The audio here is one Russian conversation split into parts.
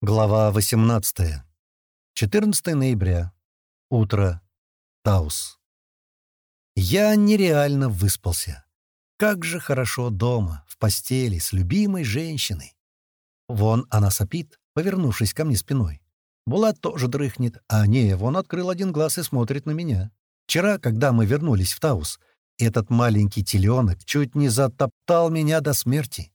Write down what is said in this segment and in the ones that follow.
Глава 18. 14 ноября. Утро. Таус. Я нереально выспался. Как же хорошо дома, в постели, с любимой женщиной. Вон она сопит, повернувшись ко мне спиной. Булат тоже дрыхнет, а не, вон открыл один глаз и смотрит на меня. Вчера, когда мы вернулись в Таус, этот маленький теленок чуть не затоптал меня до смерти.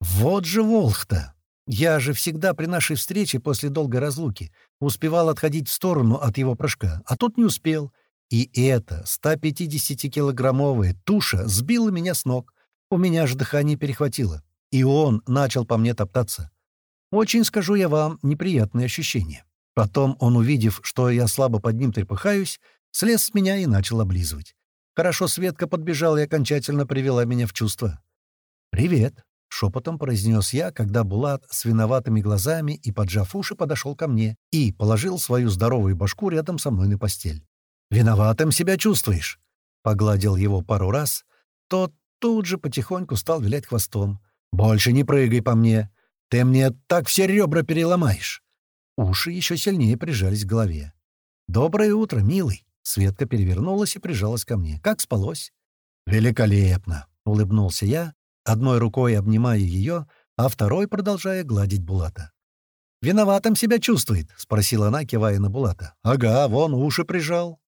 Вот же волх-то! Я же всегда при нашей встрече после долгой разлуки успевал отходить в сторону от его прыжка, а тут не успел. И эта 150-килограммовая туша сбила меня с ног. У меня же дыхание перехватило. И он начал по мне топтаться. Очень, скажу я вам, неприятные ощущения. Потом он, увидев, что я слабо под ним трепыхаюсь, слез с меня и начал облизывать. Хорошо Светка подбежала и окончательно привела меня в чувство. «Привет», — шепотом произнес я, когда Булат с виноватыми глазами и, поджав уши, подошел ко мне и положил свою здоровую башку рядом со мной на постель. «Виноватым себя чувствуешь?» Погладил его пару раз. Тот тут же потихоньку стал вилять хвостом. «Больше не прыгай по мне. Ты мне так все ребра переломаешь». Уши еще сильнее прижались к голове. «Доброе утро, милый!» Светка перевернулась и прижалась ко мне. «Как спалось?» «Великолепно!» — улыбнулся я, одной рукой обнимая ее, а второй продолжая гладить Булата. «Виноватым себя чувствует?» — спросила она, кивая на Булата. «Ага, вон уши прижал».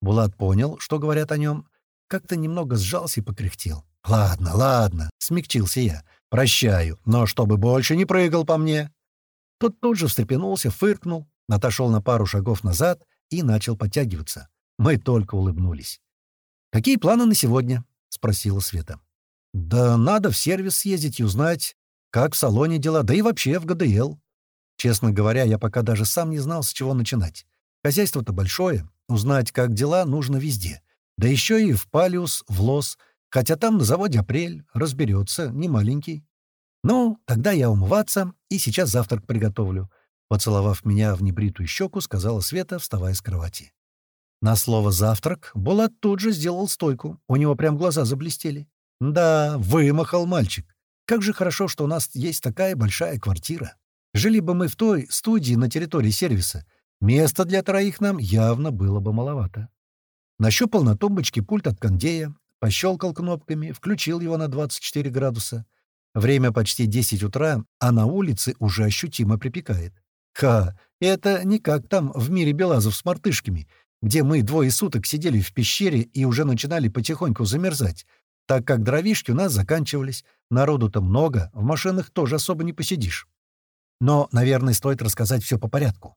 Булат понял, что говорят о нем, как-то немного сжался и покряхтел. «Ладно, ладно», — смягчился я. «Прощаю, но чтобы больше не прыгал по мне». Тот тут же встрепенулся, фыркнул, отошел на пару шагов назад и начал подтягиваться. Мы только улыбнулись. «Какие планы на сегодня?» — спросила Света. «Да надо в сервис съездить и узнать, как в салоне дела, да и вообще в ГДЛ. Честно говоря, я пока даже сам не знал, с чего начинать. Хозяйство-то большое, узнать, как дела, нужно везде. Да еще и в Палиус, в Лос, хотя там на заводе апрель, разберется, не маленький. Ну, тогда я умываться и сейчас завтрак приготовлю. Поцеловав меня в небритую щеку, сказала Света, вставая с кровати. На слово «завтрак» Булат тут же сделал стойку. У него прям глаза заблестели. Да, вымахал мальчик. Как же хорошо, что у нас есть такая большая квартира. Жили бы мы в той студии на территории сервиса. Места для троих нам явно было бы маловато. Нащупал на тумбочке пульт от кондея, пощелкал кнопками, включил его на 24 градуса. Время почти 10 утра, а на улице уже ощутимо припекает. Ха, это не как там в мире Белазов с мартышками, где мы двое суток сидели в пещере и уже начинали потихоньку замерзать, так как дровишки у нас заканчивались, народу-то много, в машинах тоже особо не посидишь. Но, наверное, стоит рассказать все по порядку.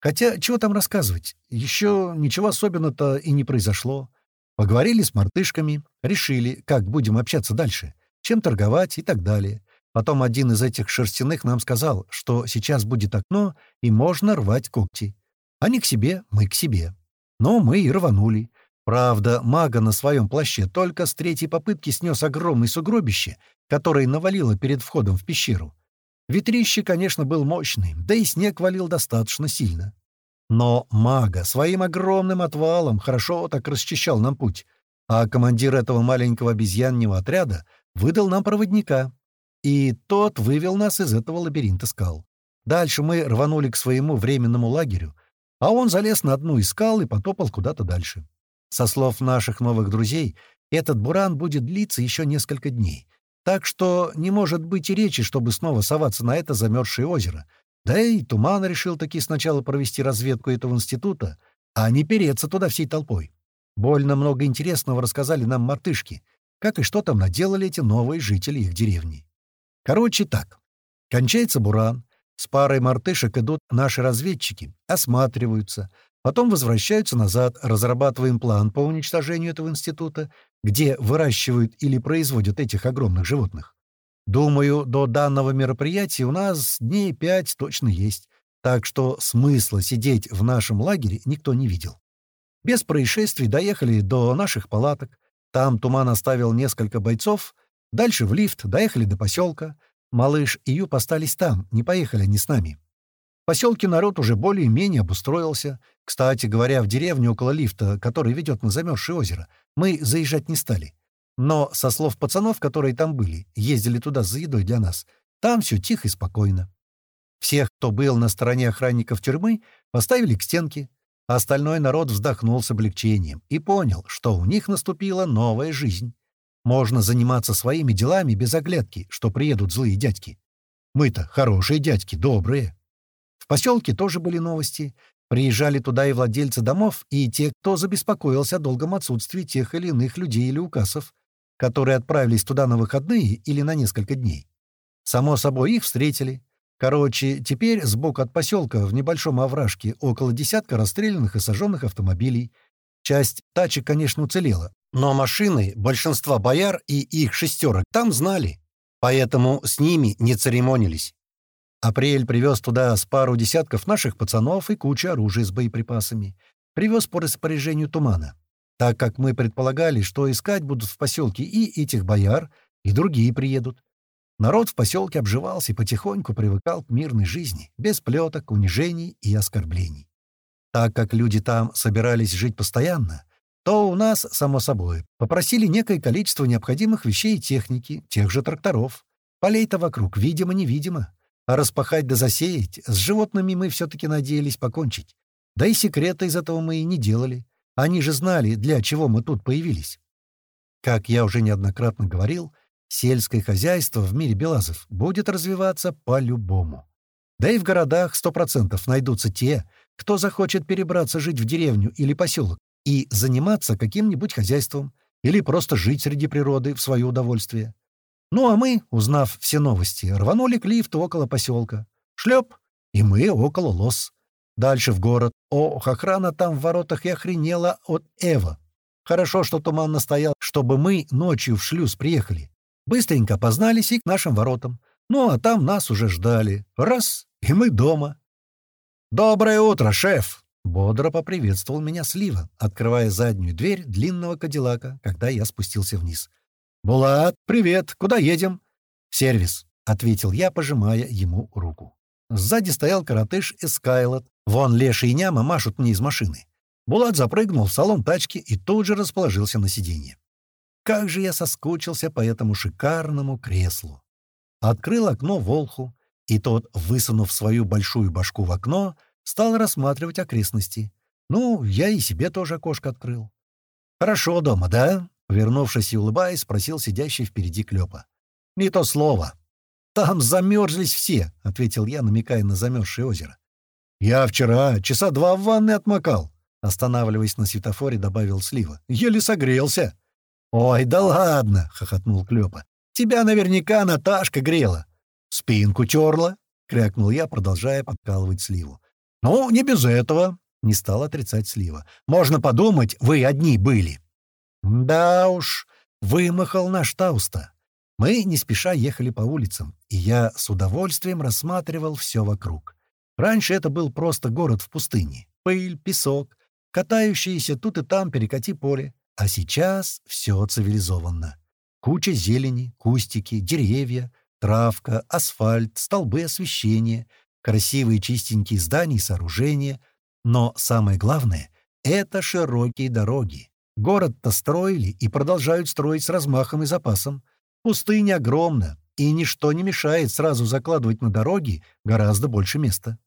Хотя, чего там рассказывать? Еще ничего особенного-то и не произошло. Поговорили с мартышками, решили, как будем общаться дальше, чем торговать и так далее. Потом один из этих шерстяных нам сказал, что сейчас будет окно, и можно рвать когти. Они к себе, мы к себе. Но мы и рванули. Правда, мага на своем плаще только с третьей попытки снес огромный сугробище, которое навалило перед входом в пещеру. Ветрище, конечно, был мощный, да и снег валил достаточно сильно. Но мага своим огромным отвалом хорошо так расчищал нам путь, а командир этого маленького обезьяннего отряда выдал нам проводника. И тот вывел нас из этого лабиринта скал. Дальше мы рванули к своему временному лагерю, а он залез на одну из скал и потопал куда-то дальше. Со слов наших новых друзей, этот буран будет длиться еще несколько дней. Так что не может быть и речи, чтобы снова соваться на это замерзшее озеро. Да и Туман решил таки сначала провести разведку этого института, а не переться туда всей толпой. Больно много интересного рассказали нам мартышки, как и что там наделали эти новые жители их деревни. Короче так. Кончается буран, с парой мартышек идут наши разведчики, осматриваются, Потом возвращаются назад, разрабатываем план по уничтожению этого института, где выращивают или производят этих огромных животных. Думаю, до данного мероприятия у нас дней пять точно есть, так что смысла сидеть в нашем лагере никто не видел. Без происшествий доехали до наших палаток. Там Туман оставил несколько бойцов. Дальше в лифт, доехали до поселка. Малыш и Юп остались там, не поехали они с нами. В поселке народ уже более-менее обустроился. Кстати говоря, в деревню около лифта, который ведет на замерзшее озеро, мы заезжать не стали. Но, со слов пацанов, которые там были, ездили туда за едой для нас, там все тихо и спокойно. Всех, кто был на стороне охранников тюрьмы, поставили к стенке, а остальной народ вздохнул с облегчением и понял, что у них наступила новая жизнь. Можно заниматься своими делами без оглядки, что приедут злые дядьки. Мы-то хорошие дядьки, добрые. В поселке тоже были новости. Приезжали туда и владельцы домов, и те, кто забеспокоился о долгом отсутствии тех или иных людей или указов, которые отправились туда на выходные или на несколько дней. Само собой, их встретили. Короче, теперь сбоку от поселка в небольшом овражке около десятка расстрелянных и сожженных автомобилей. Часть тачек, конечно, уцелела, но машины большинства бояр и их шестерок там знали, поэтому с ними не церемонились. Апрель привез туда с пару десятков наших пацанов и кучу оружия с боеприпасами. Привез по распоряжению тумана. Так как мы предполагали, что искать будут в поселке и этих бояр, и другие приедут. Народ в поселке обживался и потихоньку привыкал к мирной жизни, без плеток, унижений и оскорблений. Так как люди там собирались жить постоянно, то у нас, само собой, попросили некое количество необходимых вещей и техники, тех же тракторов. Полей-то вокруг, видимо-невидимо. А распахать да засеять, с животными мы все-таки надеялись покончить. Да и секрета из этого мы и не делали. Они же знали, для чего мы тут появились. Как я уже неоднократно говорил, сельское хозяйство в мире Белазов будет развиваться по-любому. Да и в городах сто процентов найдутся те, кто захочет перебраться жить в деревню или поселок, и заниматься каким-нибудь хозяйством или просто жить среди природы в свое удовольствие. Ну а мы, узнав все новости, рванули к лифту около поселка. Шлеп, и мы около лос. Дальше в город. Ох, охрана там в воротах и охренела от Эва. Хорошо, что туман настоял, чтобы мы ночью в шлюз приехали. Быстренько познались и к нашим воротам. Ну, а там нас уже ждали. Раз, и мы дома. «Доброе утро, шеф!» Бодро поприветствовал меня Слива, открывая заднюю дверь длинного кадиллака, когда я спустился вниз. «Булат, привет! Куда едем?» «Сервис», — ответил я, пожимая ему руку. Сзади стоял коротыш и Скайлот. Вон Леша и Няма машут мне из машины. Булат запрыгнул в салон тачки и тут же расположился на сиденье. Как же я соскучился по этому шикарному креслу. Открыл окно Волху, и тот, высунув свою большую башку в окно, Стал рассматривать окрестности. Ну, я и себе тоже окошко открыл. «Хорошо дома, да?» Вернувшись и улыбаясь, спросил сидящий впереди Клёпа. «Не то слово. Там замерзлись все», — ответил я, намекая на замерзшее озеро. «Я вчера часа два в ванной отмокал», — останавливаясь на светофоре, добавил Слива. «Еле согрелся». «Ой, да ладно!» — хохотнул Клёпа. «Тебя наверняка Наташка грела». «Спинку терла», — крякнул я, продолжая подкалывать Сливу. «Ну, не без этого», — не стал отрицать Слива. «Можно подумать, вы одни были». «Да уж, вымахал наш Тауста». Мы не спеша ехали по улицам, и я с удовольствием рассматривал все вокруг. Раньше это был просто город в пустыне. Пыль, песок, катающиеся тут и там перекати поле. А сейчас все цивилизованно. Куча зелени, кустики, деревья, травка, асфальт, столбы освещения — красивые чистенькие здания и сооружения, но самое главное — это широкие дороги. Город-то строили и продолжают строить с размахом и запасом. Пустыня огромна, и ничто не мешает сразу закладывать на дороги гораздо больше места.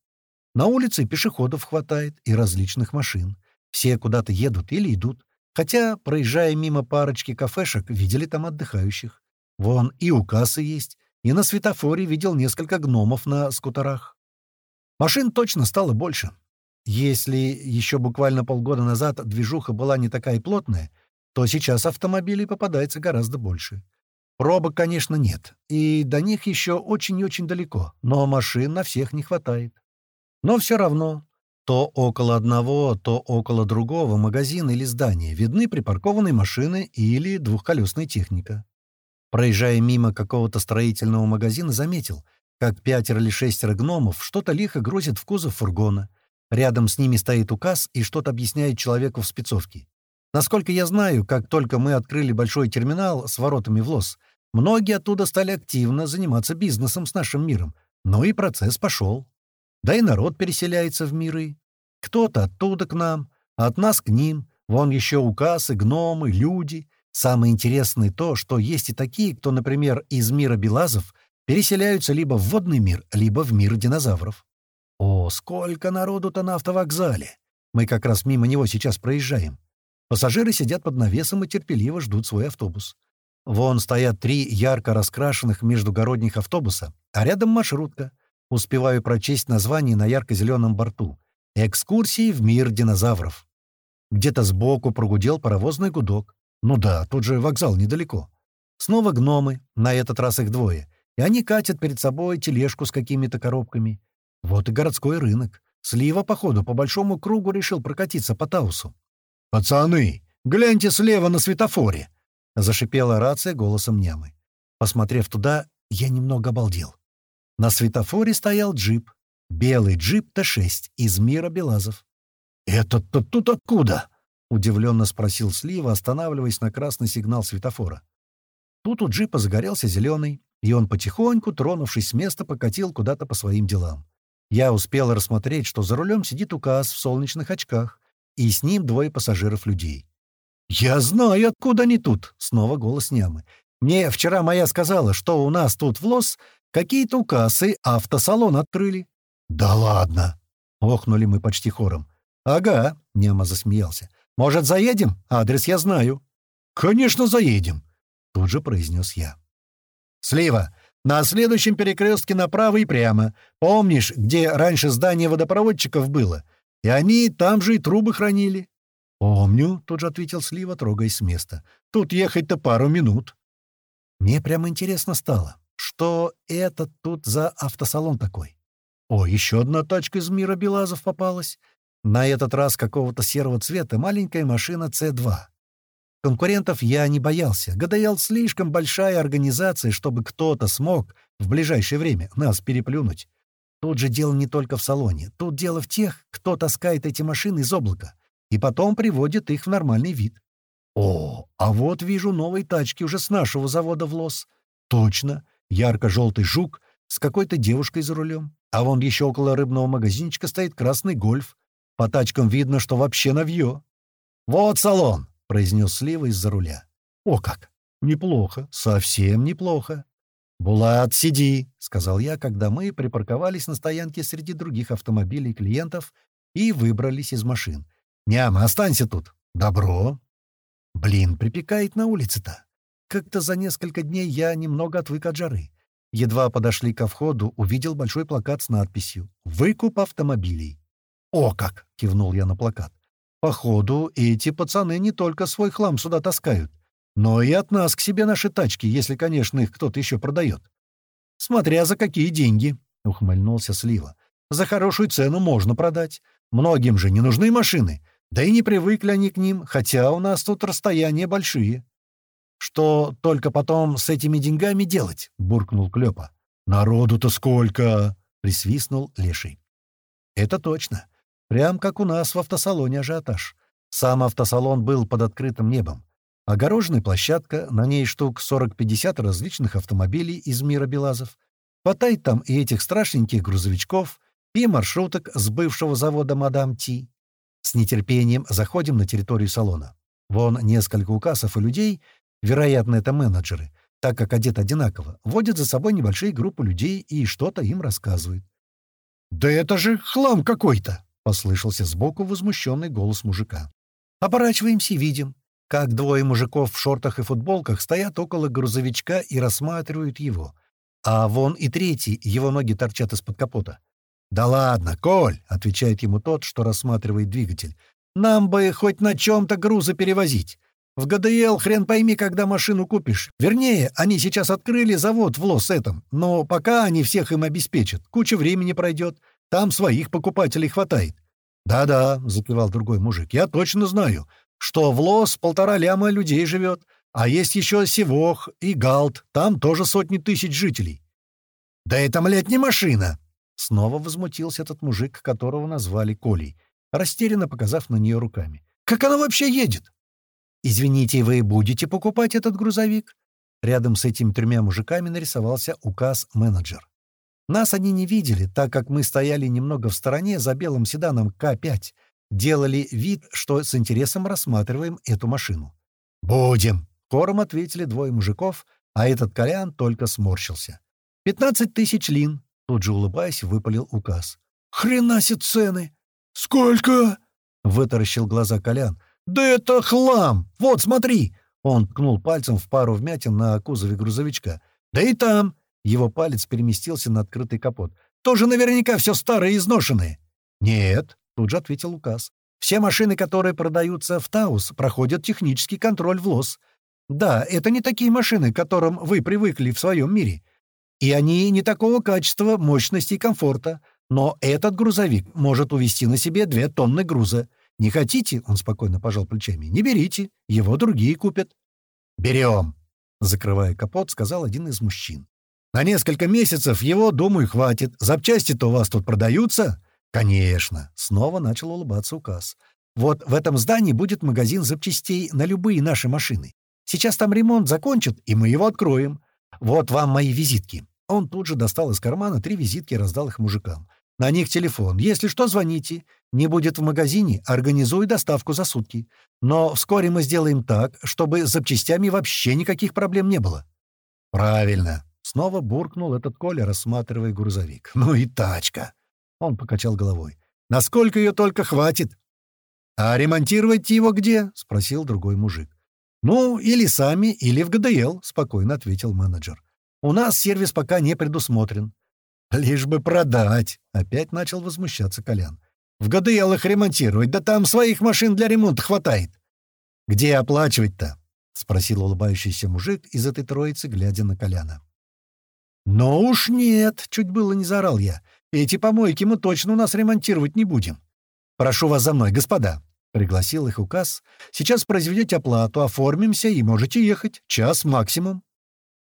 На улице пешеходов хватает и различных машин. Все куда-то едут или идут, хотя, проезжая мимо парочки кафешек, видели там отдыхающих. Вон и у кассы есть, и на светофоре видел несколько гномов на скутерах. Машин точно стало больше. Если еще буквально полгода назад движуха была не такая плотная, то сейчас автомобилей попадается гораздо больше. Пробок, конечно, нет, и до них еще очень и очень далеко, но машин на всех не хватает. Но все равно, то около одного, то около другого магазина или здания видны припаркованные машины или двухколесная техника. Проезжая мимо какого-то строительного магазина, заметил — как пятеро или шестеро гномов что-то лихо грузят в кузов фургона. Рядом с ними стоит указ и что-то объясняет человеку в спецовке. Насколько я знаю, как только мы открыли большой терминал с воротами в лос, многие оттуда стали активно заниматься бизнесом с нашим миром. Ну и процесс пошел. Да и народ переселяется в миры. Кто-то оттуда к нам, а от нас к ним. Вон еще указы, гномы, люди. Самое интересное то, что есть и такие, кто, например, из мира Белазов — переселяются либо в водный мир, либо в мир динозавров. О, сколько народу-то на автовокзале! Мы как раз мимо него сейчас проезжаем. Пассажиры сидят под навесом и терпеливо ждут свой автобус. Вон стоят три ярко раскрашенных междугородних автобуса, а рядом маршрутка. Успеваю прочесть название на ярко-зеленом борту. «Экскурсии в мир динозавров». Где-то сбоку прогудел паровозный гудок. Ну да, тут же вокзал недалеко. Снова гномы, на этот раз их двое, и они катят перед собой тележку с какими-то коробками. Вот и городской рынок. Слива, походу, по большому кругу решил прокатиться по Таусу. «Пацаны, гляньте слева на светофоре!» — зашипела рация голосом нямы. Посмотрев туда, я немного обалдел. На светофоре стоял джип. Белый джип Т-6 из мира Белазов. «Это-то тут откуда?» — удивленно спросил Слива, останавливаясь на красный сигнал светофора. Тут у джипа загорелся зеленый, и он потихоньку, тронувшись с места, покатил куда-то по своим делам. Я успел рассмотреть, что за рулем сидит указ в солнечных очках, и с ним двое пассажиров-людей. «Я знаю, откуда они тут!» — снова голос нямы. «Мне вчера моя сказала, что у нас тут в Лос какие-то указы автосалон открыли». «Да ладно!» — охнули мы почти хором. «Ага», — Няма засмеялся. «Может, заедем? Адрес я знаю». «Конечно, заедем», — тут же произнес я. «Слива, на следующем перекрестке направо и прямо. Помнишь, где раньше здание водопроводчиков было? И они там же и трубы хранили». «Помню», — тут же ответил Слива, трогаясь с места. «Тут ехать-то пару минут». Мне прямо интересно стало, что это тут за автосалон такой? О, еще одна тачка из мира Белазов попалась. На этот раз какого-то серого цвета маленькая машина С2. Конкурентов я не боялся. ГДЛ слишком большая организация, чтобы кто-то смог в ближайшее время нас переплюнуть. Тут же дело не только в салоне. Тут дело в тех, кто таскает эти машины из облака и потом приводит их в нормальный вид. О, а вот вижу новые тачки уже с нашего завода в лос. Точно, ярко-желтый жук с какой-то девушкой за рулем. А вон еще около рыбного магазинчика стоит красный гольф. По тачкам видно, что вообще навье. «Вот салон!» — произнес Слива из-за руля. «О как! Неплохо, совсем неплохо!» «Булат, сиди!» — сказал я, когда мы припарковались на стоянке среди других автомобилей клиентов и выбрались из машин. «Няма, останься тут!» «Добро!» «Блин, припекает на улице-то!» Как-то за несколько дней я немного отвык от жары. Едва подошли ко входу, увидел большой плакат с надписью «Выкуп автомобилей». «О как!» — кивнул я на плакат. «Походу, эти пацаны не только свой хлам сюда таскают, но и от нас к себе наши тачки, если, конечно, их кто-то еще продает». «Смотря за какие деньги», — ухмыльнулся Слива. «За хорошую цену можно продать. Многим же не нужны машины, да и не привыкли они к ним, хотя у нас тут расстояния большие». «Что только потом с этими деньгами делать?» — буркнул Клёпа. «Народу-то сколько!» — присвистнул Леший. «Это точно. Прям как у нас в автосалоне ажиотаж. Сам автосалон был под открытым небом. Огороженная площадка, на ней штук 40-50 различных автомобилей из мира Белазов. Хватает там и этих страшненьких грузовичков, и маршруток с бывшего завода «Мадам Ти». С нетерпением заходим на территорию салона. Вон несколько указов и людей, вероятно, это менеджеры, так как одет одинаково, водят за собой небольшие группы людей и что-то им рассказывают. «Да это же хлам какой-то!» Послышался сбоку возмущенный голос мужика. Оборачиваемся и видим, как двое мужиков в шортах и футболках стоят около грузовичка и рассматривают его. А вон и третий, его ноги торчат из-под капота. «Да ладно, Коль!» — отвечает ему тот, что рассматривает двигатель. «Нам бы хоть на чем-то грузы перевозить. В ГДЛ хрен пойми, когда машину купишь. Вернее, они сейчас открыли завод в Лос этом, но пока они всех им обеспечат, куча времени пройдет. Там своих покупателей хватает. «Да-да», — закивал другой мужик, — «я точно знаю, что в Лос полтора ляма людей живет, а есть еще Севох и Галт, там тоже сотни тысяч жителей». «Да это, млядь, не машина!» Снова возмутился этот мужик, которого назвали Колей, растерянно показав на нее руками. «Как она вообще едет?» «Извините, вы будете покупать этот грузовик?» Рядом с этими тремя мужиками нарисовался указ-менеджер. Нас они не видели, так как мы стояли немного в стороне за белым седаном К-5, делали вид, что с интересом рассматриваем эту машину. «Будем!» — хором ответили двое мужиков, а этот Колян только сморщился. «Пятнадцать тысяч лин», — тут же улыбаясь, выпалил указ. «Хрена цены!» «Сколько?» — вытаращил глаза Колян. «Да это хлам! Вот, смотри!» Он ткнул пальцем в пару вмятин на кузове грузовичка. «Да и там!» — его палец переместился на открытый капот. «Тоже наверняка все старое и изношенное». «Нет», — тут же ответил указ. «Все машины, которые продаются в Таус, проходят технический контроль в ЛОС. Да, это не такие машины, к которым вы привыкли в своем мире. И они не такого качества, мощности и комфорта. Но этот грузовик может увезти на себе две тонны груза. Не хотите, — он спокойно пожал плечами, — не берите, его другие купят. «Берем», — закрывая капот, сказал один из мужчин. «На несколько месяцев его, думаю, хватит. Запчасти-то у вас тут продаются?» «Конечно», — снова начал улыбаться указ. «Вот в этом здании будет магазин запчастей на любые наши машины. Сейчас там ремонт закончат, и мы его откроем. Вот вам мои визитки». Он тут же достал из кармана три визитки и раздал их мужикам. На них телефон. Если что, звоните. Не будет в магазине, организуй доставку за сутки. Но вскоре мы сделаем так, чтобы с запчастями вообще никаких проблем не было». «Правильно». Снова буркнул этот Коля, рассматривая грузовик. «Ну и тачка». Он покачал головой. «Насколько ее только хватит?» «А ремонтировать его где?» — спросил другой мужик. «Ну, или сами, или в ГДЛ», — спокойно ответил менеджер. «У нас сервис пока не предусмотрен. «Лишь бы продать!» — опять начал возмущаться Колян. «В ГДЛ их ремонтировать, да там своих машин для ремонта хватает!» «Где оплачивать-то?» — спросил улыбающийся мужик из этой троицы, глядя на Коляна. «Ну уж нет!» — чуть было не заорал я. «Эти помойки мы точно у нас ремонтировать не будем. Прошу вас за мной, господа!» — пригласил их указ. «Сейчас произведете оплату, оформимся и можете ехать. Час максимум».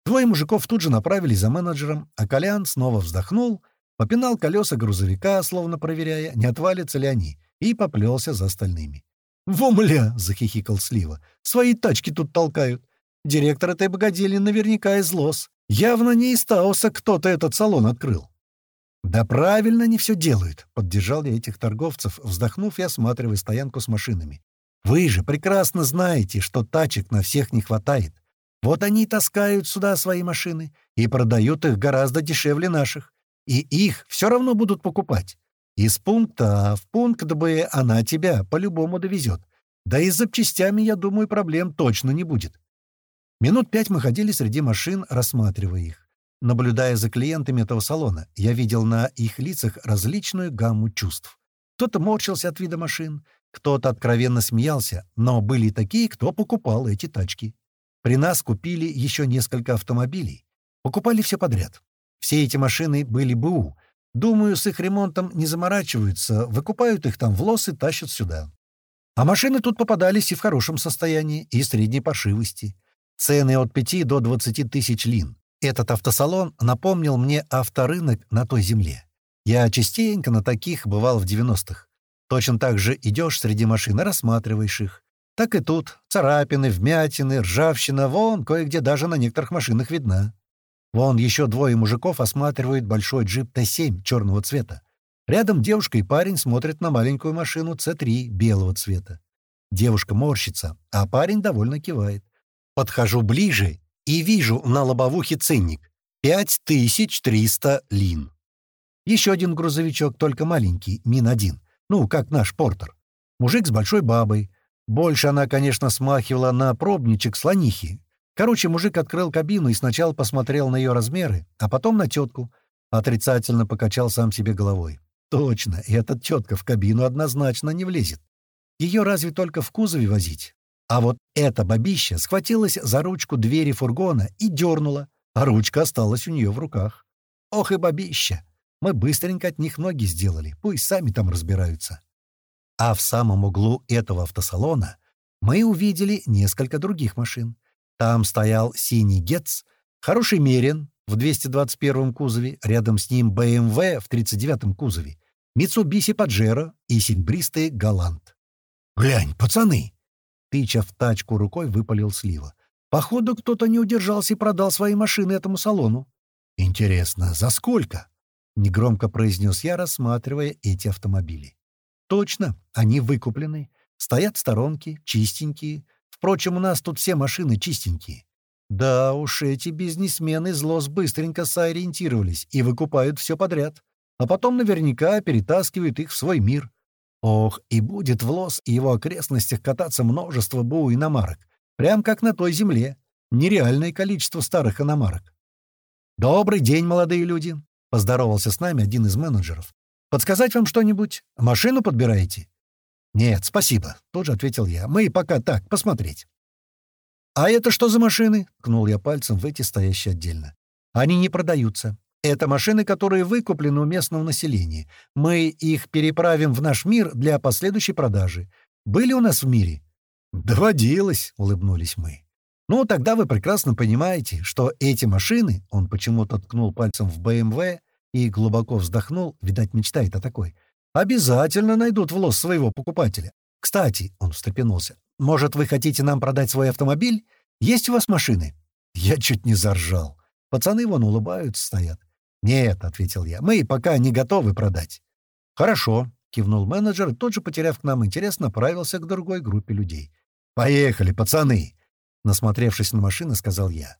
Двое мужиков тут же направились за менеджером, а Колян снова вздохнул, попинал колеса грузовика, словно проверяя, не отвалятся ли они, и поплелся за остальными. «Вомля!» — захихикал Слива. «Свои тачки тут толкают. Директор этой богадельни наверняка из лос. Явно не из Таоса кто-то этот салон открыл». «Да правильно они все делают», — поддержал я этих торговцев, вздохнув и осматривая стоянку с машинами. «Вы же прекрасно знаете, что тачек на всех не хватает. Вот они таскают сюда свои машины и продают их гораздо дешевле наших. И их все равно будут покупать. Из пункта А в пункт Б она тебя по-любому довезет. Да и с запчастями, я думаю, проблем точно не будет. Минут пять мы ходили среди машин, рассматривая их. Наблюдая за клиентами этого салона, я видел на их лицах различную гамму чувств. Кто-то морщился от вида машин, кто-то откровенно смеялся, но были такие, кто покупал эти тачки. При нас купили еще несколько автомобилей. Покупали все подряд. Все эти машины были БУ. Думаю, с их ремонтом не заморачиваются, выкупают их там в лос и тащат сюда. А машины тут попадались и в хорошем состоянии, и средней паршивости. Цены от 5 до 20 тысяч лин. Этот автосалон напомнил мне авторынок на той земле. Я частенько на таких бывал в 90-х. Точно так же идешь среди машин и рассматриваешь их. Так и тут. Царапины, вмятины, ржавчина. Вон, кое-где даже на некоторых машинах видна. Вон еще двое мужиков осматривают большой джип Т-7 черного цвета. Рядом девушка и парень смотрят на маленькую машину С-3 белого цвета. Девушка морщится, а парень довольно кивает. Подхожу ближе и вижу на лобовухе ценник. 5300 лин. Еще один грузовичок, только маленький, Мин-1. Ну, как наш Портер. Мужик с большой бабой. Больше она, конечно, смахивала на пробничек слонихи. Короче, мужик открыл кабину и сначала посмотрел на ее размеры, а потом на тетку. Отрицательно покачал сам себе головой. Точно, эта тетка в кабину однозначно не влезет. Ее разве только в кузове возить. А вот эта бабища схватилась за ручку двери фургона и дернула, а ручка осталась у нее в руках. Ох и бабища! Мы быстренько от них ноги сделали, пусть сами там разбираются. А в самом углу этого автосалона мы увидели несколько других машин. Там стоял синий Гетц, хороший Мерин в 221-м кузове, рядом с ним BMW в 39-м кузове, Mitsubishi Pajero и серебристый Галант. «Глянь, пацаны!» Тыча в тачку рукой, выпалил Слива. «Походу, кто-то не удержался и продал свои машины этому салону». «Интересно, за сколько?» — негромко произнес я, рассматривая эти автомобили. Точно, они выкуплены. Стоят сторонки, чистенькие. Впрочем, у нас тут все машины чистенькие. Да уж, эти бизнесмены злос быстренько сориентировались и выкупают все подряд, а потом наверняка перетаскивают их в свой мир. Ох, и будет в Лос и его окрестностях кататься множество БУ-иномарок, прям как на той земле. Нереальное количество старых иномарок. «Добрый день, молодые люди!» — поздоровался с нами один из менеджеров. «Подсказать вам что-нибудь? Машину подбираете?» «Нет, спасибо», — тут же ответил я. «Мы пока так, посмотреть». «А это что за машины?» — ткнул я пальцем в эти стоящие отдельно. «Они не продаются. Это машины, которые выкуплены у местного населения. Мы их переправим в наш мир для последующей продажи. Были у нас в мире?» «Доводилось», — улыбнулись мы. «Ну, тогда вы прекрасно понимаете, что эти машины...» Он почему-то ткнул пальцем в БМВ и глубоко вздохнул, видать, мечтает о такой. «Обязательно найдут в лос своего покупателя. Кстати, — он встрепенулся, — может, вы хотите нам продать свой автомобиль? Есть у вас машины?» Я чуть не заржал. Пацаны вон улыбаются, стоят. «Нет», — ответил я, — «мы пока не готовы продать». «Хорошо», — кивнул менеджер и тут же, потеряв к нам интерес, направился к другой группе людей. «Поехали, пацаны!» — насмотревшись на машины, сказал я.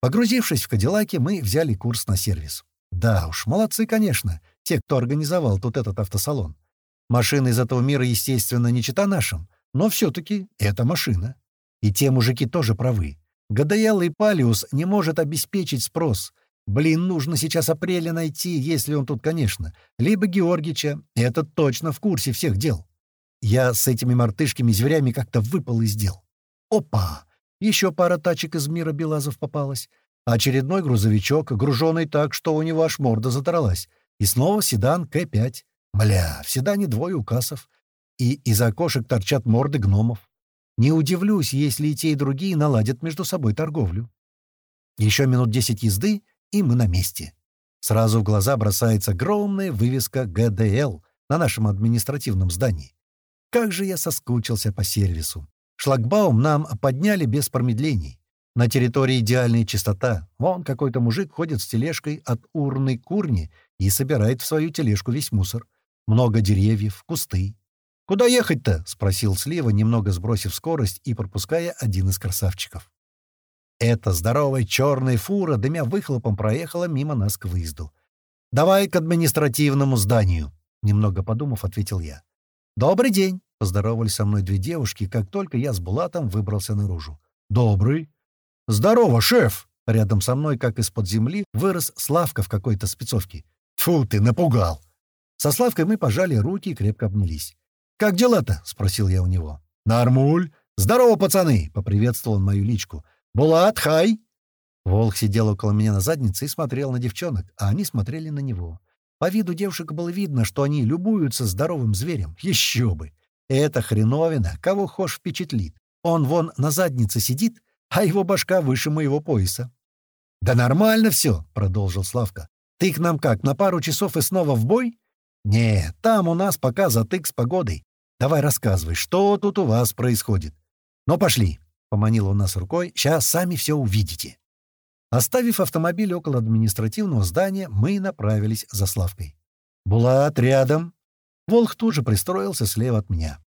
Погрузившись в Кадиллаки, мы взяли курс на сервис. Да уж, молодцы, конечно, те, кто организовал тут этот автосалон. Машины из этого мира, естественно, не чита нашим, но все-таки это машина. И те мужики тоже правы. ГДЛ и Палиус не может обеспечить спрос — Блин, нужно сейчас апреля найти, если он тут, конечно. Либо Георгича. Этот точно в курсе всех дел. Я с этими мартышкими зверями как-то выпал из дел. Опа! Еще пара тачек из мира Белазов попалась. Очередной грузовичок, груженный так, что у него аж морда задралась. И снова седан К-5. Бля, в седане двое указов. И из окошек торчат морды гномов. Не удивлюсь, если и те, и другие наладят между собой торговлю. Еще минут десять езды — и мы на месте. Сразу в глаза бросается огромная вывеска ГДЛ на нашем административном здании. Как же я соскучился по сервису. Шлагбаум нам подняли без промедлений. На территории идеальная чистота. Вон какой-то мужик ходит с тележкой от урны к урне и собирает в свою тележку весь мусор. Много деревьев, кусты. «Куда ехать-то?» — спросил слева, немного сбросив скорость и пропуская один из красавчиков. Эта здоровая черная фура, дымя выхлопом, проехала мимо нас к выезду. «Давай к административному зданию», — немного подумав, ответил я. «Добрый день», — поздоровались со мной две девушки, как только я с Булатом выбрался наружу. «Добрый». «Здорово, шеф!» Рядом со мной, как из-под земли, вырос Славка в какой-то спецовке. «Тьфу, ты напугал!» Со Славкой мы пожали руки и крепко обнялись. «Как дела-то?» — спросил я у него. «Нормуль! Здорово, пацаны!» — поприветствовал он мою личку. «Булат, хай!» Волк сидел около меня на заднице и смотрел на девчонок, а они смотрели на него. По виду девушек было видно, что они любуются здоровым зверем. Еще бы! Это хреновина, кого хошь впечатлит. Он вон на заднице сидит, а его башка выше моего пояса. «Да нормально все», — продолжил Славка. «Ты к нам как, на пару часов и снова в бой?» «Не, там у нас пока затык с погодой. Давай рассказывай, что тут у вас происходит?» «Ну, пошли». — поманил он нас рукой. «Сейчас сами все увидите». Оставив автомобиль около административного здания, мы направились за Славкой. «Булат рядом». Волх тут же пристроился слева от меня.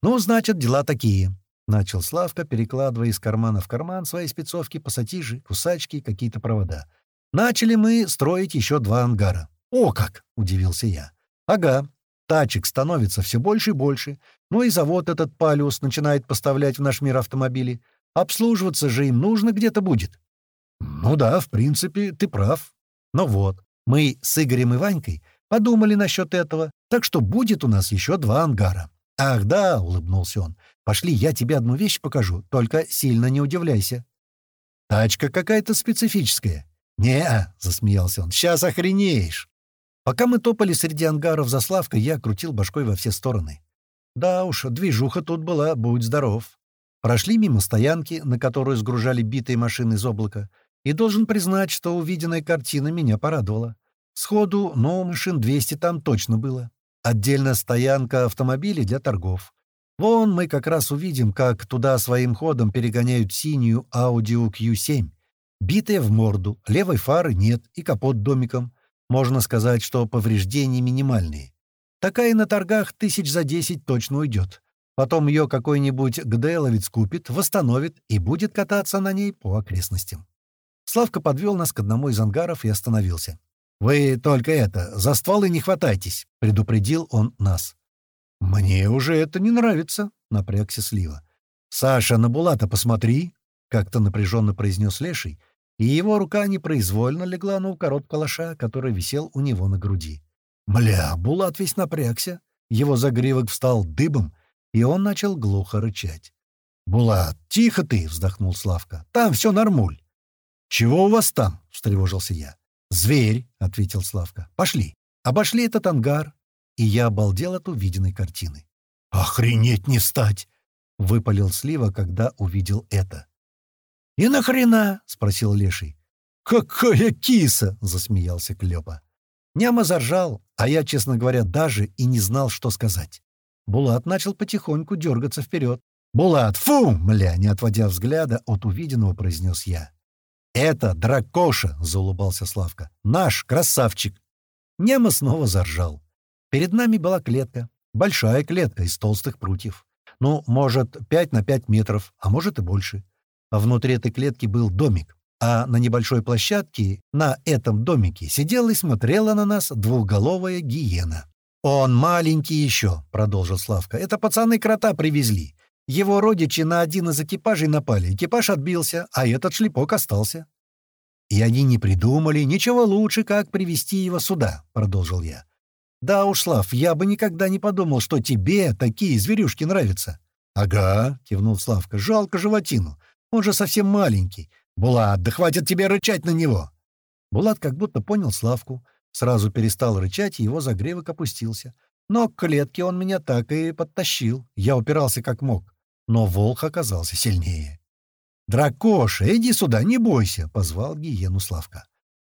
«Ну, значит, дела такие», — начал Славка, перекладывая из кармана в карман свои спецовки, пассатижи, кусачки, какие-то провода. «Начали мы строить еще два ангара». «О как!» — удивился я. «Ага. Тачек становится все больше и больше. Ну и завод этот «Палиус» начинает поставлять в наш мир автомобили. Обслуживаться же им нужно где-то будет. Ну да, в принципе, ты прав. Но вот, мы с Игорем и Ванькой подумали насчет этого, так что будет у нас еще два ангара. «Ах, да», — улыбнулся он, — «пошли, я тебе одну вещь покажу, только сильно не удивляйся». «Тачка какая-то специфическая». «Не-а», засмеялся он, — «сейчас охренеешь». Пока мы топали среди ангаров за Славкой, я крутил башкой во все стороны. Да уж, движуха тут была, будь здоров. Прошли мимо стоянки, на которую сгружали битые машины из облака, и должен признать, что увиденная картина меня порадовала. Сходу, но машин 200 там точно было. Отдельно стоянка автомобилей для торгов. Вон мы как раз увидим, как туда своим ходом перегоняют синюю Audi Q7. Битая в морду, левой фары нет и капот домиком. Можно сказать, что повреждения минимальные. Такая на торгах тысяч за десять точно уйдет. Потом ее какой-нибудь гделовец купит, восстановит и будет кататься на ней по окрестностям. Славка подвел нас к одному из ангаров и остановился. «Вы только это, за стволы не хватайтесь», — предупредил он нас. «Мне уже это не нравится», — напрягся Слива. «Саша, на Булата посмотри», — как-то напряженно произнес Леший, и его рука непроизвольно легла на укорот калаша, который висел у него на груди. Мля, Булат весь напрягся, его загривок встал дыбом, и он начал глухо рычать. «Булат, тихо ты!» — вздохнул Славка. «Там все нормуль». «Чего у вас там?» — встревожился я. «Зверь», — ответил Славка. «Пошли». Обошли этот ангар, и я обалдел от увиденной картины. «Охренеть не встать!» — выпалил Слива, когда увидел это. «И нахрена?» — спросил Леший. «Какая киса!» — засмеялся Клёпа. Няма заржал, а я, честно говоря, даже и не знал, что сказать. Булат начал потихоньку дергаться вперед. «Булат, фу!» — мля, не отводя взгляда от увиденного, произнес я. «Это дракоша!» — заулыбался Славка. «Наш красавчик!» Нема снова заржал. Перед нами была клетка. Большая клетка из толстых прутьев. Ну, может, пять на пять метров, а может и больше. А внутри этой клетки был домик. А на небольшой площадке, на этом домике, сидела и смотрела на нас двухголовая гиена. «Он маленький еще», — продолжил Славка. «Это пацаны крота привезли. Его родичи на один из экипажей напали. Экипаж отбился, а этот шлепок остался». «И они не придумали ничего лучше, как привести его сюда», — продолжил я. «Да уж, Слав, я бы никогда не подумал, что тебе такие зверюшки нравятся». «Ага», — кивнул Славка, — «жалко животину. Он же совсем маленький. Булат, да хватит тебе рычать на него!» Булат как будто понял Славку, Сразу перестал рычать, и его загревок опустился. Но к клетке он меня так и подтащил. Я упирался как мог. Но волк оказался сильнее. «Дракоша, иди сюда, не бойся!» — позвал гиену Славка.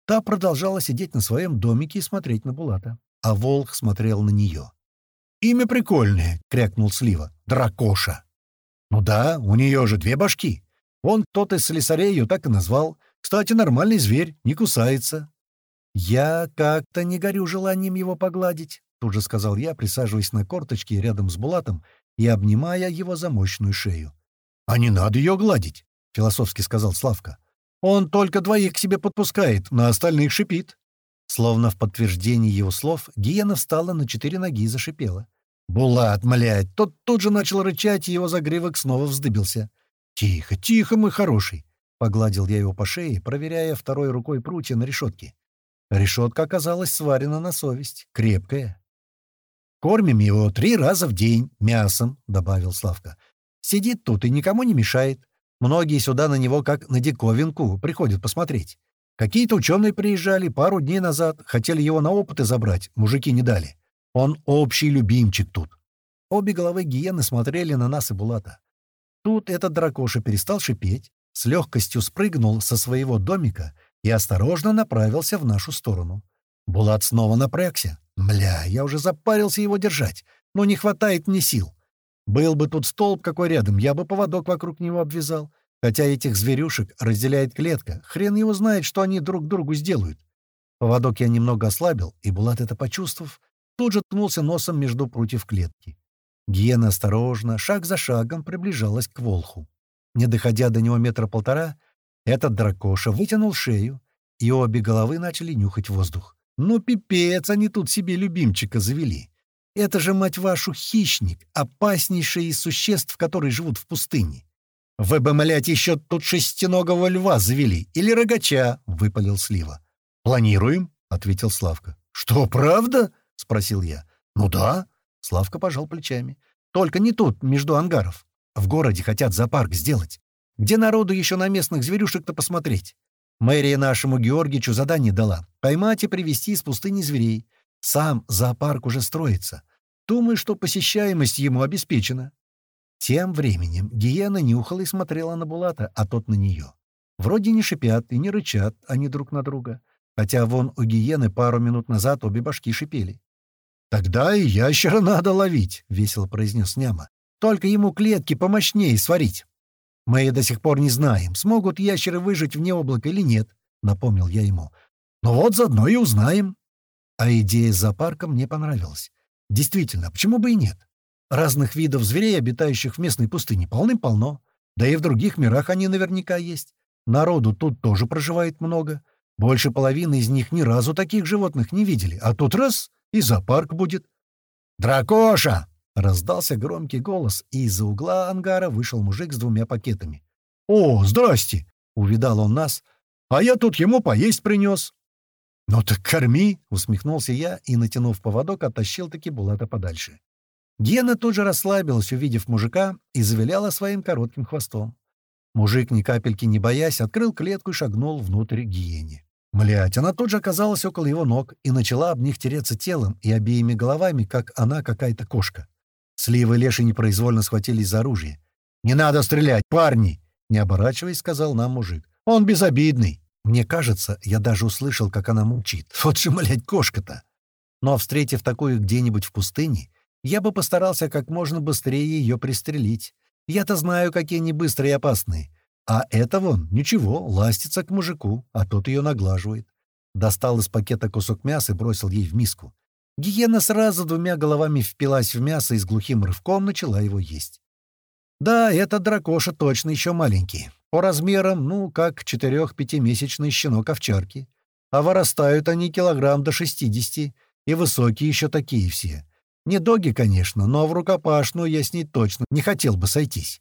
Та продолжала сидеть на своем домике и смотреть на Булата. А волк смотрел на нее. «Имя прикольное!» — крякнул Слива. «Дракоша!» «Ну да, у нее же две башки. Он кто-то из слесарей ее так и назвал. Кстати, нормальный зверь, не кусается. «Я как-то не горю желанием его погладить», — тут же сказал я, присаживаясь на корточки рядом с Булатом и обнимая его за мощную шею. «А не надо ее гладить», — философски сказал Славка. «Он только двоих к себе подпускает, на остальных шипит». Словно в подтверждении его слов, гиена встала на четыре ноги и зашипела. «Булат, млядь!» Тот тут же начал рычать, и его загривок снова вздыбился. «Тихо, тихо, мой хороший!» Погладил я его по шее, проверяя второй рукой прутья на решетке. Решетка оказалась сварена на совесть, крепкая. «Кормим его три раза в день мясом», — добавил Славка. «Сидит тут и никому не мешает. Многие сюда на него как на диковинку приходят посмотреть. Какие-то ученые приезжали пару дней назад, хотели его на опыты забрать, мужики не дали. Он общий любимчик тут». Обе головы гиены смотрели на нас и Булата. Тут этот дракоша перестал шипеть, с легкостью спрыгнул со своего домика — и осторожно направился в нашу сторону. Булат снова напрягся. Мля, я уже запарился его держать, но не хватает мне сил. Был бы тут столб какой рядом, я бы поводок вокруг него обвязал. Хотя этих зверюшек разделяет клетка, хрен его знает, что они друг другу сделают. Поводок я немного ослабил, и Булат это почувствовав, тут же ткнулся носом между прутьев клетки. Гиена осторожно, шаг за шагом приближалась к Волху. Не доходя до него метра полтора, этот дракоша вытянул шею, и обе головы начали нюхать воздух. Ну, пипец, они тут себе любимчика завели. Это же, мать вашу, хищник, опаснейший из существ, которые живут в пустыне. Вы бы, млять, еще тут шестиногого льва завели, или рогача, — выпалил Слива. «Планируем», — ответил Славка. «Что, правда?» — спросил я. «Ну да», — Славка пожал плечами. «Только не тут, между ангаров. В городе хотят зоопарк сделать. Где народу еще на местных зверюшек-то посмотреть? Мэрия нашему Георгичу задание дала — поймать и привезти из пустыни зверей. Сам зоопарк уже строится. Думаю, что посещаемость ему обеспечена. Тем временем гиена нюхала и смотрела на Булата, а тот на нее. Вроде не шипят и не рычат они друг на друга. Хотя вон у гиены пару минут назад обе башки шипели. «Тогда и ящера надо ловить», — весело произнес Няма. «Только ему клетки помощнее сварить». Мы до сих пор не знаем, смогут ящеры выжить вне облака или нет, — напомнил я ему. Но вот заодно и узнаем. А идея с зоопарком мне понравилась. Действительно, почему бы и нет? Разных видов зверей, обитающих в местной пустыне, полным-полно. Да и в других мирах они наверняка есть. Народу тут тоже проживает много. Больше половины из них ни разу таких животных не видели. А тут раз — и зоопарк будет. «Дракоша!» — раздался громкий голос, и из-за угла ангара вышел мужик с двумя пакетами. «О, здрасте!» — увидал он нас. «А я тут ему поесть принес». «Ну так корми!» — усмехнулся я и, натянув поводок, оттащил-таки Булата подальше. Гена тут же расслабилась, увидев мужика, и завиляла своим коротким хвостом. Мужик, ни капельки не боясь, открыл клетку и шагнул внутрь гиене. Млять, она тут же оказалась около его ног и начала об них тереться телом и обеими головами, как она какая-то кошка. Слива и Леший непроизвольно схватились за оружие. «Не надо стрелять, парни!» — не оборачиваясь, сказал нам мужик. «Он безобидный!» Мне кажется, я даже услышал, как она мучит. Вот же, млядь, кошка-то! Но, встретив такую где-нибудь в пустыне, я бы постарался как можно быстрее ее пристрелить. Я-то знаю, какие они быстрые и опасные. А это вон, ничего, ластится к мужику, а тот ее наглаживает. Достал из пакета кусок мяса и бросил ей в миску. Гиена сразу двумя головами впилась в мясо и с глухим рывком начала его есть. Да, этот дракоша точно еще маленький. По размерам, ну, как четырех-пятимесячный щенок овчарки. А вырастают они килограмм до шестидесяти, и высокие еще такие все. Не доги, конечно, но в рукопашную я с ней точно не хотел бы сойтись.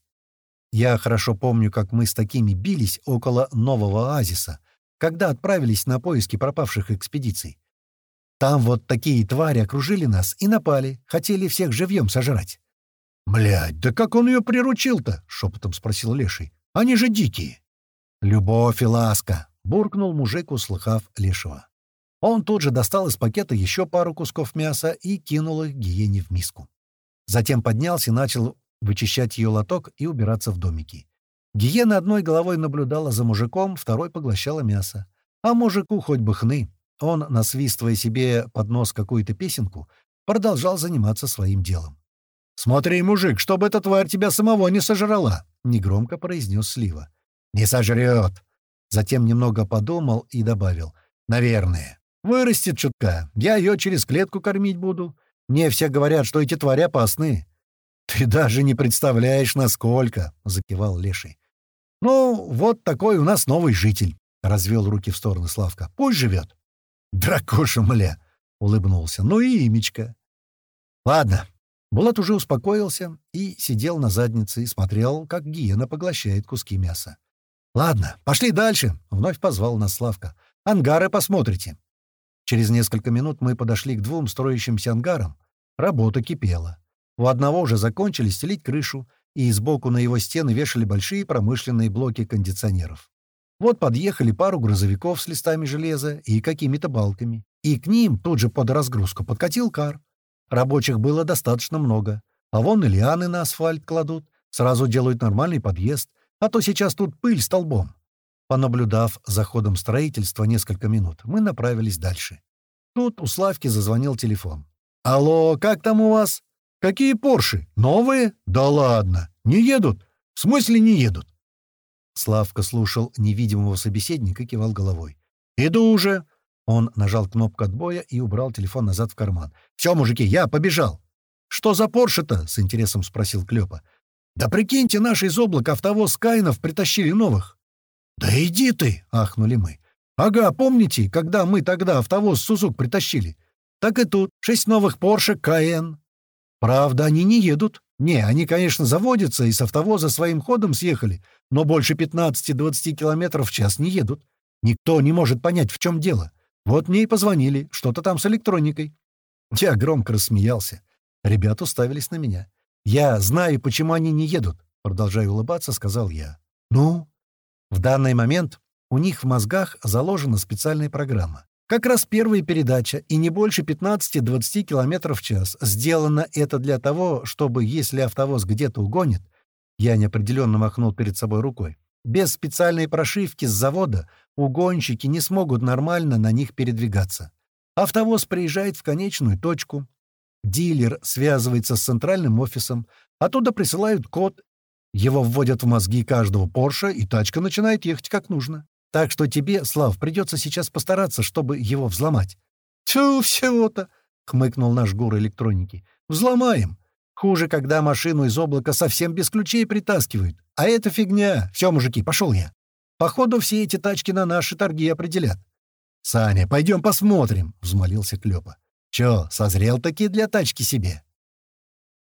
Я хорошо помню, как мы с такими бились около нового оазиса, когда отправились на поиски пропавших экспедиций. Там вот такие твари окружили нас и напали, хотели всех живьем сожрать. «Блядь, да как он ее приручил-то?» — шепотом спросил Леший. «Они же дикие». «Любовь и ласка», — буркнул мужик, услыхав Лешего. Он тут же достал из пакета еще пару кусков мяса и кинул их гиене в миску. Затем поднялся и начал вычищать ее лоток и убираться в домики. Гиена одной головой наблюдала за мужиком, второй поглощала мясо. А мужику хоть бы хны. Он, насвистывая себе под нос какую-то песенку, продолжал заниматься своим делом. «Смотри, мужик, чтобы эта тварь тебя самого не сожрала!» — негромко произнес Слива. «Не сожрет!» Затем немного подумал и добавил. «Наверное. Вырастет чутка. Я ее через клетку кормить буду. Мне все говорят, что эти твари опасны». «Ты даже не представляешь, насколько!» — закивал Леший. «Ну, вот такой у нас новый житель», — развел руки в стороны Славка. «Пусть живет». «Дракоша, мля!» — улыбнулся. «Ну и имечко». «Ладно». Булат уже успокоился и сидел на заднице и смотрел, как гиена поглощает куски мяса. «Ладно, пошли дальше», — вновь позвал нас Славка. «Ангары посмотрите». Через несколько минут мы подошли к двум строящимся ангарам. Работа кипела. У одного уже закончили стелить крышу, и сбоку на его стены вешали большие промышленные блоки кондиционеров. Вот подъехали пару грузовиков с листами железа и какими-то балками. И к ним тут же под разгрузку подкатил кар. Рабочих было достаточно много. А вон и лианы на асфальт кладут. Сразу делают нормальный подъезд. А то сейчас тут пыль столбом. Понаблюдав за ходом строительства несколько минут, мы направились дальше. Тут у Славки зазвонил телефон. «Алло, как там у вас? Какие Порши? Новые? Да ладно! Не едут? В смысле не едут?» Славка слушал невидимого собеседника и кивал головой. «Иду уже!» Он нажал кнопку отбоя и убрал телефон назад в карман. «Все, мужики, я побежал!» «Что за Порше-то?» — с интересом спросил Клёпа. «Да прикиньте, наши из облака автовоз Каинов притащили новых. «Да иди ты!» — ахнули мы. «Ага, помните, когда мы тогда автовоз Сузук притащили? Так и тут шесть новых Порше КН. Правда, они не едут. Не, они, конечно, заводятся и с автовоза своим ходом съехали, но больше 15-20 километров в час не едут. Никто не может понять, в чем дело. Вот мне и позвонили, что-то там с электроникой». Я громко рассмеялся. Ребята уставились на меня. «Я знаю, почему они не едут», — продолжая улыбаться, сказал я. «Ну?» В данный момент у них в мозгах заложена специальная программа. Как раз первая передача, и не больше 15-20 км в час. Сделано это для того, чтобы, если автовоз где-то угонит, я неопределенно махнул перед собой рукой, без специальной прошивки с завода угонщики не смогут нормально на них передвигаться. Автовоз приезжает в конечную точку, дилер связывается с центральным офисом, оттуда присылают код, его вводят в мозги каждого Порша, и тачка начинает ехать как нужно. Так что тебе, Слав, придется сейчас постараться, чтобы его взломать. «Тьфу, всего-то!» — хмыкнул наш гур электроники. «Взломаем. Хуже, когда машину из облака совсем без ключей притаскивают. А это фигня. Все, мужики, пошел я. Походу, все эти тачки на наши торги определят. «Саня, пойдем посмотрим», — взмолился Клёпа. «Чё, созрел таки для тачки себе?»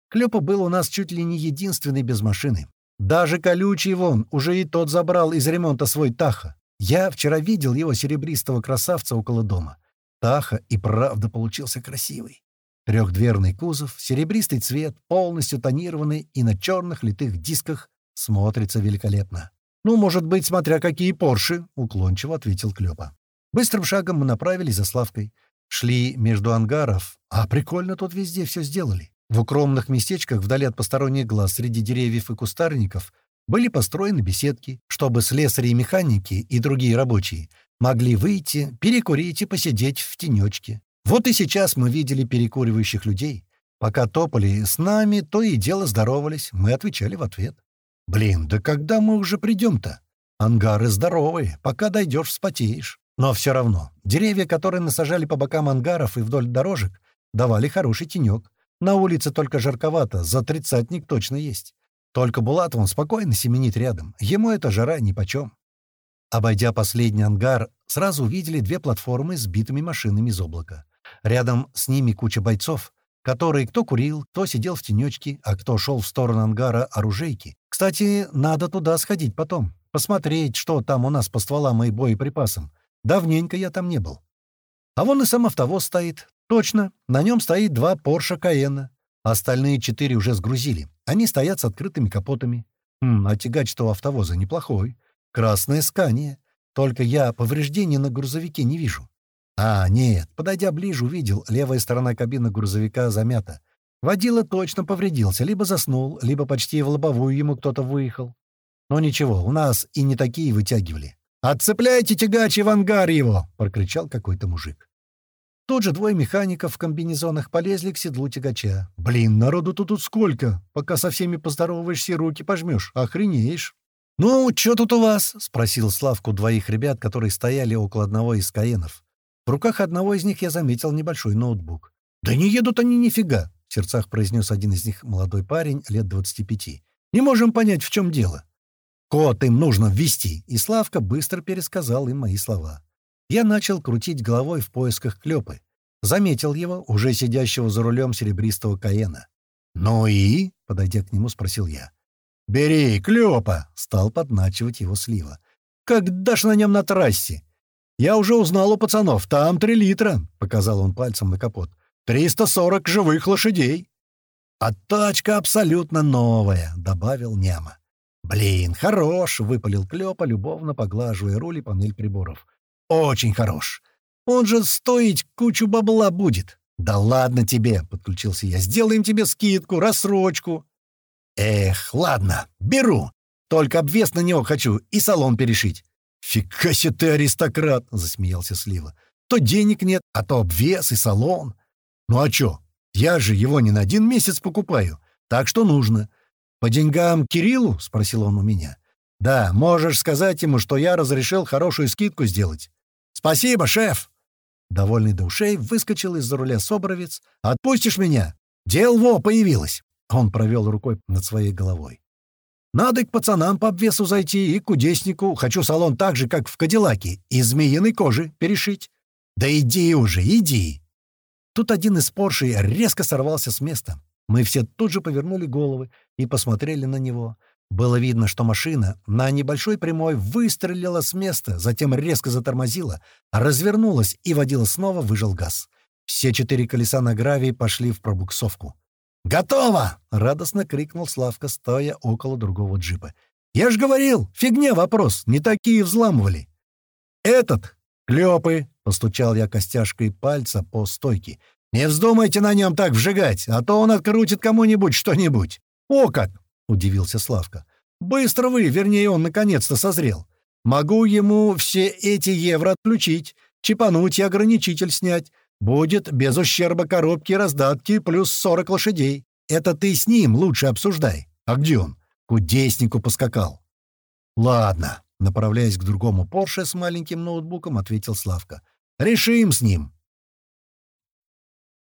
Клёпа был у нас чуть ли не единственный без машины. Даже колючий вон, уже и тот забрал из ремонта свой Таха. Я вчера видел его серебристого красавца около дома. Таха и правда получился красивый. Трехдверный кузов, серебристый цвет, полностью тонированный и на черных литых дисках смотрится великолепно. «Ну, может быть, смотря какие Порши», — уклончиво ответил Клёпа. Быстрым шагом мы направились за Славкой. Шли между ангаров, а прикольно тут везде все сделали. В укромных местечках вдали от посторонних глаз среди деревьев и кустарников были построены беседки, чтобы слесари и механики и другие рабочие могли выйти, перекурить и посидеть в тенечке. Вот и сейчас мы видели перекуривающих людей. Пока топали с нами, то и дело здоровались, мы отвечали в ответ. «Блин, да когда мы уже придем-то? Ангары здоровые, пока дойдешь, вспотеешь». Но все равно, деревья, которые насажали по бокам ангаров и вдоль дорожек, давали хороший тенек. На улице только жарковато, за тридцатник точно есть. Только Булат он спокойно семенит рядом, ему эта жара нипочем. Обойдя последний ангар, сразу увидели две платформы с битыми машинами из облака. Рядом с ними куча бойцов, которые кто курил, кто сидел в тенечке, а кто шел в сторону ангара оружейки. Кстати, надо туда сходить потом, посмотреть, что там у нас по стволам и боеприпасам. Давненько я там не был. А вон и сам автовоз стоит. Точно, на нем стоит два Porsche Cayenne. Остальные четыре уже сгрузили. Они стоят с открытыми капотами. Хм, а тягач-то автовоза неплохой. Красное скание. Только я повреждений на грузовике не вижу. А, нет, подойдя ближе, увидел, левая сторона кабины грузовика замята. Водила точно повредился, либо заснул, либо почти в лобовую ему кто-то выехал. Но ничего, у нас и не такие вытягивали. «Отцепляйте тягачи в ангар его!» — прокричал какой-то мужик. Тут же двое механиков в комбинезонах полезли к седлу тягача. «Блин, народу тут, тут сколько! Пока со всеми поздороваешься и руки пожмешь. Охренеешь!» «Ну, что тут у вас?» — спросил Славку двоих ребят, которые стояли около одного из каенов. В руках одного из них я заметил небольшой ноутбук. «Да не едут они нифига!» — в сердцах произнес один из них молодой парень лет 25. «Не можем понять, в чем дело. Код им нужно ввести!» И Славка быстро пересказал им мои слова. Я начал крутить головой в поисках Клёпы. Заметил его, уже сидящего за рулем серебристого Каена. «Ну и?» — подойдя к нему, спросил я. «Бери, Клёпа!» — стал подначивать его слива. «Как дашь на нем на трассе?» «Я уже узнал у пацанов, там три литра», — показал он пальцем на капот. «Триста сорок живых лошадей». «А тачка абсолютно новая», — добавил Няма. «Блин, хорош!» — выпалил Клёпа, любовно поглаживая руль и панель приборов. «Очень хорош! Он же стоить кучу бабла будет!» «Да ладно тебе!» — подключился я. «Сделаем тебе скидку, рассрочку!» «Эх, ладно, беру! Только обвес на него хочу и салон перешить!» «Фига себе ты аристократ!» — засмеялся Слива. «То денег нет, а то обвес и салон!» «Ну а чё? Я же его не на один месяц покупаю, так что нужно. «По деньгам Кириллу?» — спросил он у меня. «Да, можешь сказать ему, что я разрешил хорошую скидку сделать». «Спасибо, шеф!» Довольный до ушей выскочил из-за руля Собровец. «Отпустишь меня? Дел во появилось!» Он провел рукой над своей головой. «Надо к пацанам по обвесу зайти и к кудеснику. Хочу салон так же, как в Кадиллаке, из змеиной кожи перешить». «Да иди уже, иди!» Тут один из Поршей резко сорвался с места. Мы все тут же повернули головы и посмотрели на него. Было видно, что машина на небольшой прямой выстрелила с места, затем резко затормозила, развернулась и водила снова выжил газ. Все четыре колеса на гравии пошли в пробуксовку. «Готово!» — радостно крикнул Славка, стоя около другого джипа. «Я ж говорил, фигня вопрос, не такие взламывали». «Этот, клёпы!» — постучал я костяшкой пальца по стойке. Не вздумайте на нем так вжигать, а то он открутит кому-нибудь что-нибудь. О как!» — удивился Славка. «Быстро вы, вернее, он наконец-то созрел. Могу ему все эти евро отключить, чипануть и ограничитель снять. Будет без ущерба коробки и раздатки плюс 40 лошадей. Это ты с ним лучше обсуждай. А где он? Кудеснику поскакал. Ладно, направляясь к другому Порше с маленьким ноутбуком, ответил Славка. Решим с ним.